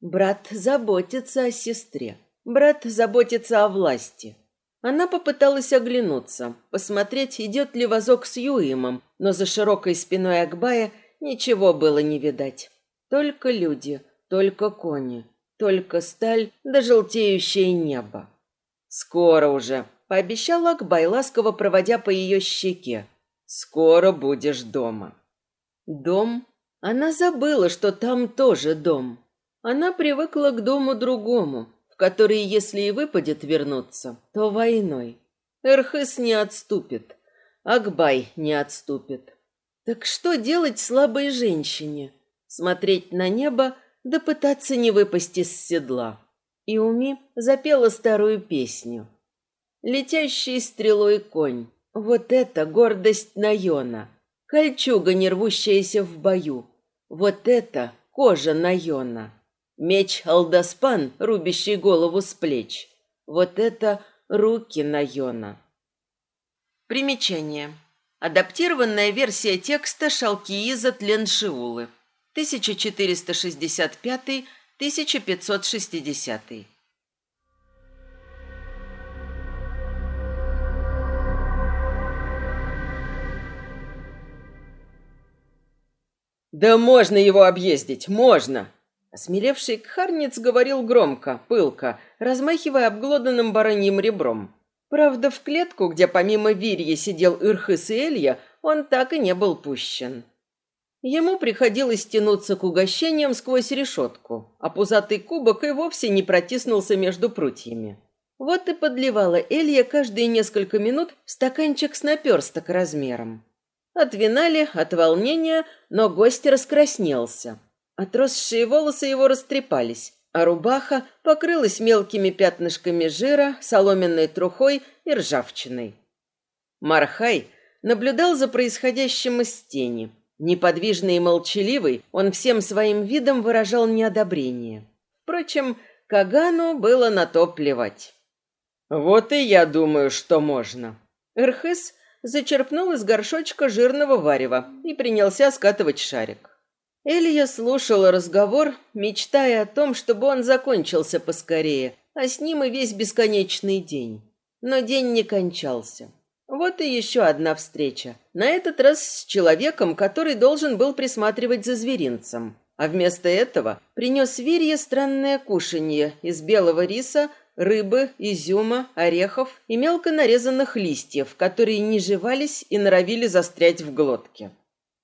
Брат заботится о сестре. Брат заботится о власти. Она попыталась оглянуться, посмотреть, идет ли возок с Юимом, но за широкой спиной Акбая ничего было не видать. Только люди, только кони, только сталь да желтеющее небо. «Скоро уже», — пообещал Акбай, ласково проводя по ее щеке. «Скоро будешь дома». Дом? Она забыла, что там тоже дом. Она привыкла к дому другому, который, если и выпадет вернуться, то войной. Эрхыс не отступит, Акбай не отступит. Так что делать слабой женщине? Смотреть на небо да пытаться не выпасть из седла. И Уми запела старую песню. Летящий стрелой конь. Вот это гордость Найона. Кольчуга, не рвущаяся в бою. Вот это кожа Найона. Меч Алдаспан, рубящий голову с плеч. Вот это руки Найона. Примечание. Адаптированная версия текста Шалкииза Тленшиулы. 1465-1560. Да можно его объездить, можно, Осмелевший кхарниц говорил громко, пылко, размахивая обглоданным бараньим ребром. Правда, в клетку, где помимо Вирьи сидел Ирхыс и Элья, он так и не был пущен. Ему приходилось тянуться к угощениям сквозь решетку, а пузатый кубок и вовсе не протиснулся между прутьями. Вот и подливала Элья каждые несколько минут стаканчик с наперсток размером. От вина ли, от волнения, но гость раскраснелся. Отросшие волосы его растрепались, а рубаха покрылась мелкими пятнышками жира, соломенной трухой и ржавчиной. Мархай наблюдал за происходящим из тени. Неподвижный и молчаливый, он всем своим видом выражал неодобрение. Впрочем, Кагану было на то плевать. «Вот и я думаю, что можно». Эрхес зачерпнул из горшочка жирного варева и принялся скатывать шарик. Элья слушала разговор, мечтая о том, чтобы он закончился поскорее, а с ним и весь бесконечный день. Но день не кончался. Вот и еще одна встреча. На этот раз с человеком, который должен был присматривать за зверинцем. А вместо этого принес Вирье странное кушанье из белого риса, рыбы, изюма, орехов и мелко нарезанных листьев, которые не жевались и норовили застрять в глотке.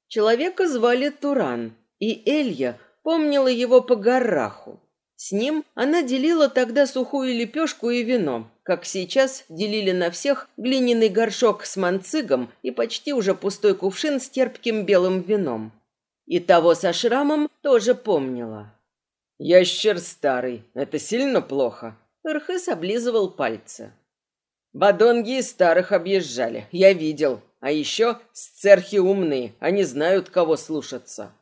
Человека звали Туран, и Элья помнила его по гораху. С ним она делила тогда сухую лепешку и вино, как сейчас делили на всех глиняный горшок с манцигом и почти уже пустой кувшин с терпким белым вином. И того со шрамом тоже помнила. «Ящер старый, это сильно плохо?» Рхыс облизывал пальцы. «Бадонги старых объезжали, я видел. А еще сцерхи умные, они знают, кого слушаться».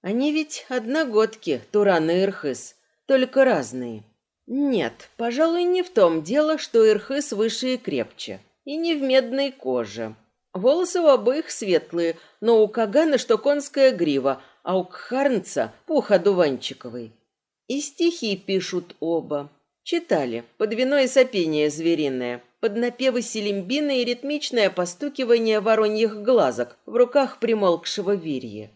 Они ведь одногодки, Туран и Ирхыс, только разные. Нет, пожалуй, не в том дело, что Ирхыс выше и крепче. И не в медной коже. Волосы у обоих светлые, но у Кагана что конская грива, а у Кхарнца пух одуванчиковый. И стихи пишут оба. Читали, под вино и сопение звериное, под напевы селимбины и ритмичное постукивание вороньих глазок в руках примолкшего вирья.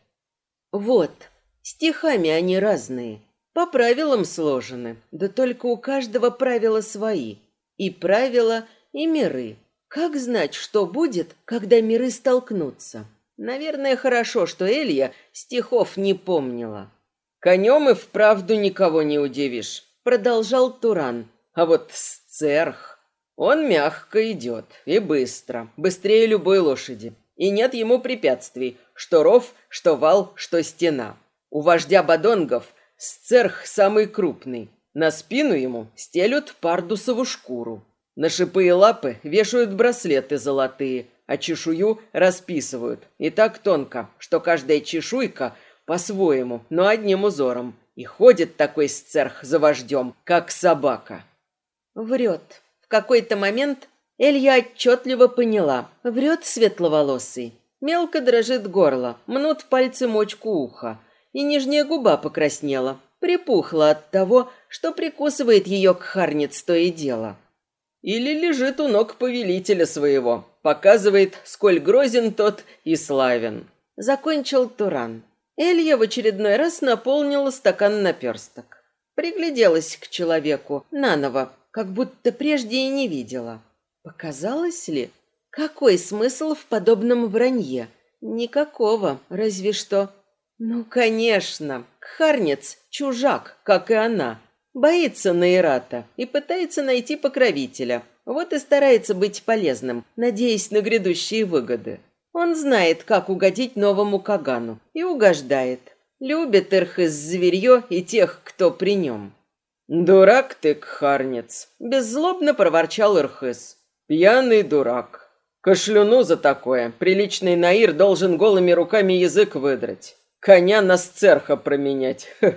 Вот, стихами они разные, по правилам сложены, да только у каждого правила свои. И правила, и миры. Как знать, что будет, когда миры столкнутся? Наверное, хорошо, что Элья стихов не помнила. «Конем и вправду никого не удивишь», — продолжал Туран. «А вот сцерх, он мягко идет и быстро, быстрее любой лошади и нет ему препятствий, что ров, что вал, что стена. У вождя бадонгов сцерх самый крупный. На спину ему стелют пардусову шкуру. На шипы и лапы вешают браслеты золотые, а чешую расписывают. И так тонко, что каждая чешуйка по-своему, но одним узором. И ходит такой сцерх за вождем, как собака. Врет. В какой-то момент Элья отчетливо поняла, врет светловолосый. Мелко дрожит горло, мнут пальцы мочку уха, и нижняя губа покраснела, припухла от того, что прикусывает ее к харниц то и дело. Или лежит у ног повелителя своего, показывает, сколь грозен тот и славен. Закончил Туран. Элья в очередной раз наполнила стакан наперсток. Пригляделась к человеку наново, как будто прежде и не видела. Показалось ли? Какой смысл в подобном вранье? Никакого, разве что... Ну, конечно, Кхарнец – чужак, как и она. Боится Нейрата и пытается найти покровителя. Вот и старается быть полезным, надеясь на грядущие выгоды. Он знает, как угодить новому Кагану, и угождает. Любит Ирхыс зверье и тех, кто при нем. «Дурак ты, Кхарнец!» – беззлобно проворчал Ирхыс. «Пьяный дурак. Кашлюну за такое. Приличный Наир должен голыми руками язык выдрать. Коня на сцерха променять. [LAUGHS]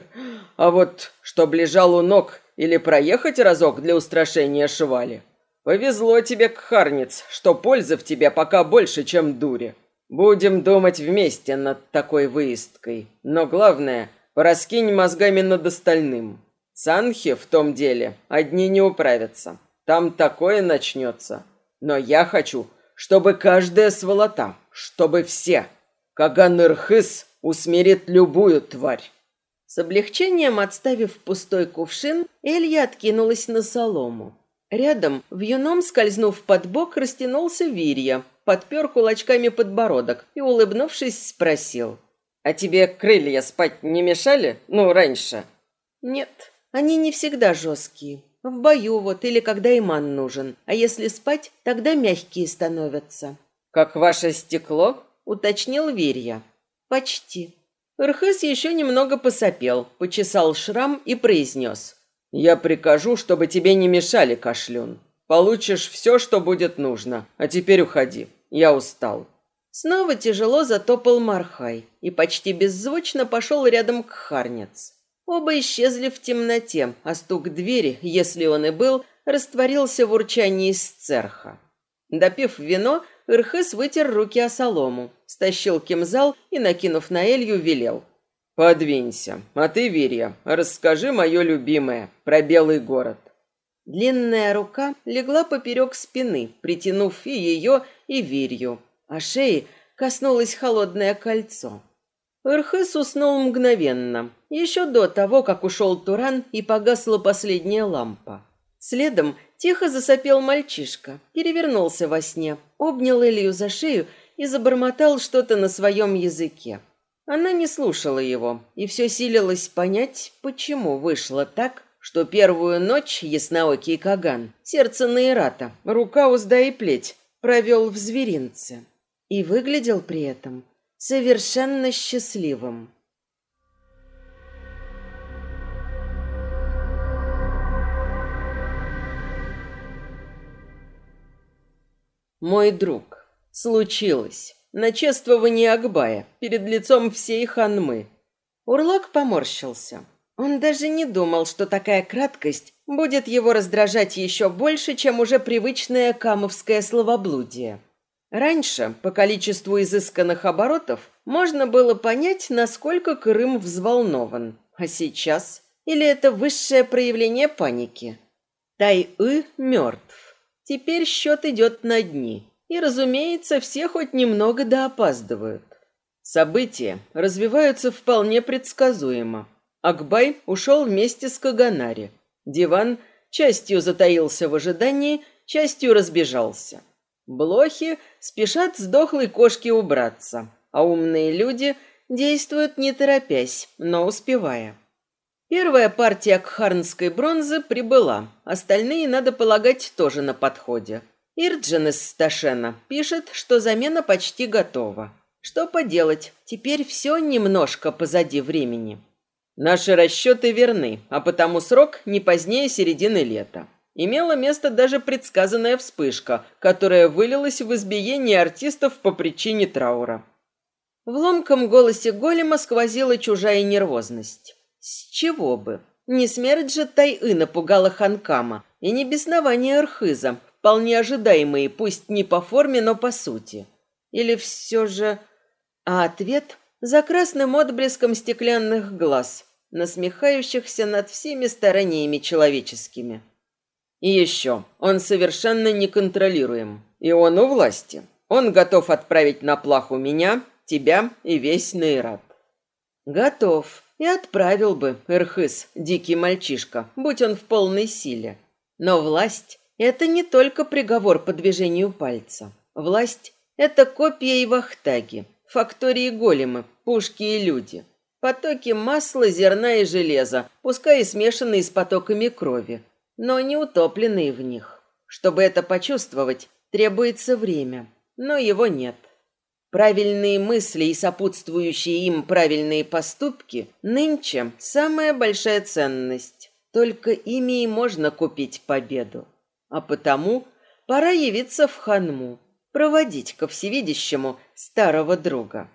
А вот, чтоб лежал у ног или проехать разок для устрашения швали. Повезло тебе, Кхарнец, что пользы в тебе пока больше, чем дури. Будем думать вместе над такой выездкой. Но главное, пораскинь мозгами над остальным. Цанхи в том деле одни не управятся. Там такое начнется. Но я хочу, чтобы каждая сволота, чтобы все. Каган Ирхыс усмирит любую тварь. С облегчением отставив пустой кувшин, Элья откинулась на солому. Рядом, в юном скользнув под бок, растянулся Вирья, подпер кулачками подбородок и, улыбнувшись, спросил. «А тебе крылья спать не мешали? Ну, раньше?» «Нет, они не всегда жесткие. В бою вот или когда иман нужен. А если спать, тогда мягкие становятся». «Как ваше стекло?» — уточнил Вирья. «Почти». Рхыс еще немного посопел, почесал шрам и произнес. Я прикажу, чтобы тебе не мешали, кашлюн. Получишь все, что будет нужно. А теперь уходи. Я устал. Снова тяжело затопал Мархай и почти беззвучно пошел рядом к Харнец. Оба исчезли в темноте, а стук двери, если он и был, растворился в урчании из церха. Допив вино, Ирхыс вытер руки о солому, стащил кемзал и, накинув на Элью, велел. Подвинься. А ты, Вирья, расскажи мое любимое про Белый город. Длинная рука легла поперек спины, притянув и ее, и Вирью, а шеи коснулось холодное кольцо. Ирхыс уснул мгновенно, еще до того, как ушел Туран и погасла последняя лампа. Следом тихо засопел мальчишка, перевернулся во сне, обнял Илью за шею и забормотал что-то на своем языке. Она не слушала его и все силилась понять, почему вышло так, что первую ночь ясноокий Каган, сердце Наирата, рука узда и плеть, провел в зверинце и выглядел при этом совершенно счастливым. Мой друг, случилось на чествование Акбая перед лицом всей ханмы. Урлак поморщился. Он даже не думал, что такая краткость будет его раздражать еще больше, чем уже привычное камовское словоблудие. Раньше, по количеству изысканных оборотов, можно было понять, насколько Крым взволнован. А сейчас? Или это высшее проявление паники? Тай-ы мертв. Теперь счет идет на дни. И, разумеется, все хоть немного да опаздывают. События развиваются вполне предсказуемо. Акбай ушел вместе с Каганари. Диван частью затаился в ожидании, частью разбежался. Блохи спешат с дохлой кошки убраться, а умные люди действуют не торопясь, но успевая. Первая партия кхарнской бронзы прибыла, остальные, надо полагать, тоже на подходе. Ирджин из Сташена пишет, что замена почти готова. Что поделать, теперь все немножко позади времени. Наши расчеты верны, а потому срок не позднее середины лета. Имела место даже предсказанная вспышка, которая вылилась в избиение артистов по причине траура. В ломком голосе голема сквозила чужая нервозность. С чего бы? Не смерть же Тайы напугала Ханкама, и не беснования Архиза, вполне ожидаемые, пусть не по форме, но по сути. Или все же... А ответ за красным отблеском стеклянных глаз, насмехающихся над всеми стараниями человеческими. И еще, он совершенно неконтролируем, и он у власти. Он готов отправить на плаху меня, тебя и весь Нейрат. Готов. И отправил бы, Эрхыс, дикий мальчишка, будь он в полной силе. Но власть – это не только приговор по движению пальца. Власть – это копия и вахтаги, фактории големы, пушки и люди. Потоки масла, зерна и железа, пускай и смешанные с потоками крови, но не утопленные в них. Чтобы это почувствовать, требуется время, но его нет. Правильные мысли и сопутствующие им правильные поступки нынче самая большая ценность. Только ими и можно купить победу. А потому пора явиться в Ханму, проводить ко всевидящему старого друга.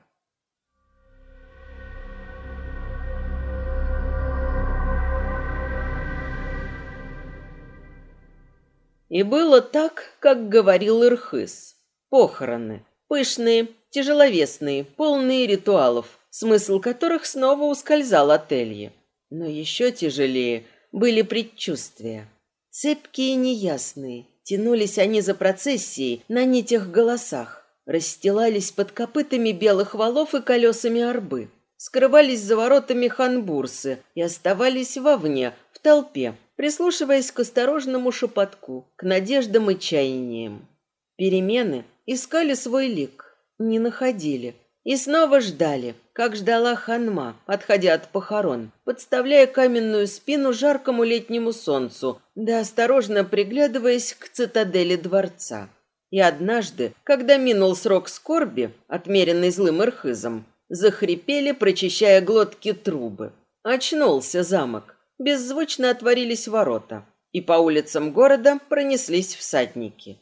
И было так, как говорил Ирхыс. Похороны. Пышные, тяжеловесные, полные ритуалов, смысл которых снова ускользал от Эльи. Но еще тяжелее были предчувствия. Цепкие и неясные, тянулись они за процессией на нитях голосах, расстилались под копытами белых валов и колесами арбы, скрывались за воротами ханбурсы и оставались вовне, в толпе, прислушиваясь к осторожному шепотку, к надеждам и чаяниям. Перемены искали свой лик, не находили. И снова ждали, как ждала ханма, отходя от похорон, подставляя каменную спину жаркому летнему солнцу, да осторожно приглядываясь к цитадели дворца. И однажды, когда минул срок скорби, отмеренный злым ирхызом, захрипели, прочищая глотки трубы. Очнулся замок. Беззвучно отворились ворота, и по улицам города пронеслись всадники.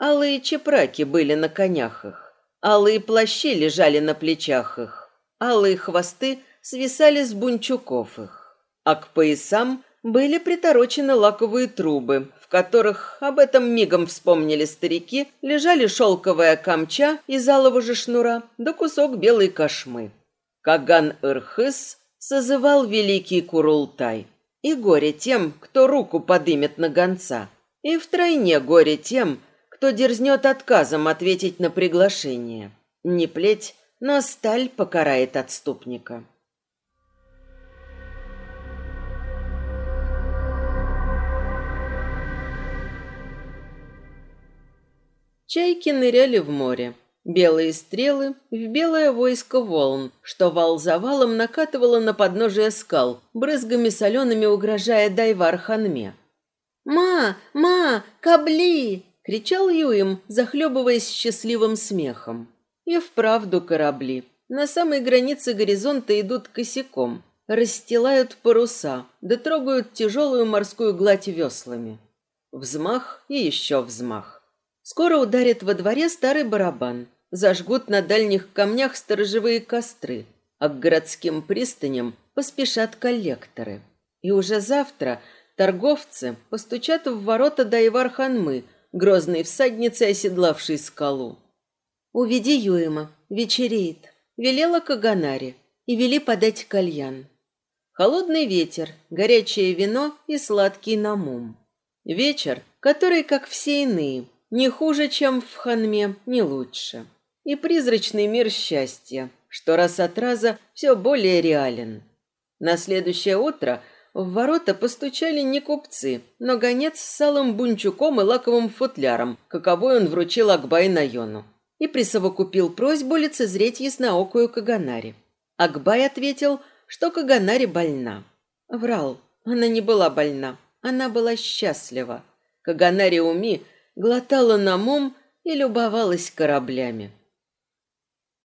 Алые чепраки были на конях их. Алые плащи лежали на плечах их, алые хвосты свисали с бунчуков их, а к поясам были приторочены лаковые трубы, в которых, об этом мигом вспомнили старики, лежали шелковая камча из алого же шнура да кусок белой кошмы. Каган-Ирхыс созывал великий Курултай. И горе тем, кто руку подымет на гонца, и втройне горе тем, кто дерзнет отказом ответить на приглашение. Не плеть, но сталь покарает отступника. Чайки ныряли в море. Белые стрелы в белое войско волн, что вал за валом накатывало на подножие скал, брызгами солеными угрожая Дайвар-ханме. «Ма! Ма! Кабли!» Кричал Юим, захлебываясь счастливым смехом. И вправду корабли. На самой границе горизонта идут косяком, расстилают паруса, да трогают тяжелую морскую гладь веслами. Взмах и еще взмах. Скоро ударит во дворе старый барабан, зажгут на дальних камнях сторожевые костры, а к городским пристаням поспешат коллекторы. И уже завтра торговцы постучат в ворота Дайвар-ханмы, грозной всадницей, оседлавшей скалу. «Уведи Юэма, вечереет», — велела Каганари, и вели подать кальян. Холодный ветер, горячее вино и сладкий намум. Вечер, который, как все иные, не хуже, чем в Ханме, не лучше. И призрачный мир счастья, что раз от раза все более реален. На следующее утро – в ворота постучали не купцы, но гонец с салом бунчуком и лаковым футляром, каковой он вручил Акбай Найону, и присовокупил просьбу лицезреть ясноокую Каганари. Акбай ответил, что Каганари больна. Врал, она не была больна, она была счастлива. Каганари Уми глотала на мум и любовалась кораблями.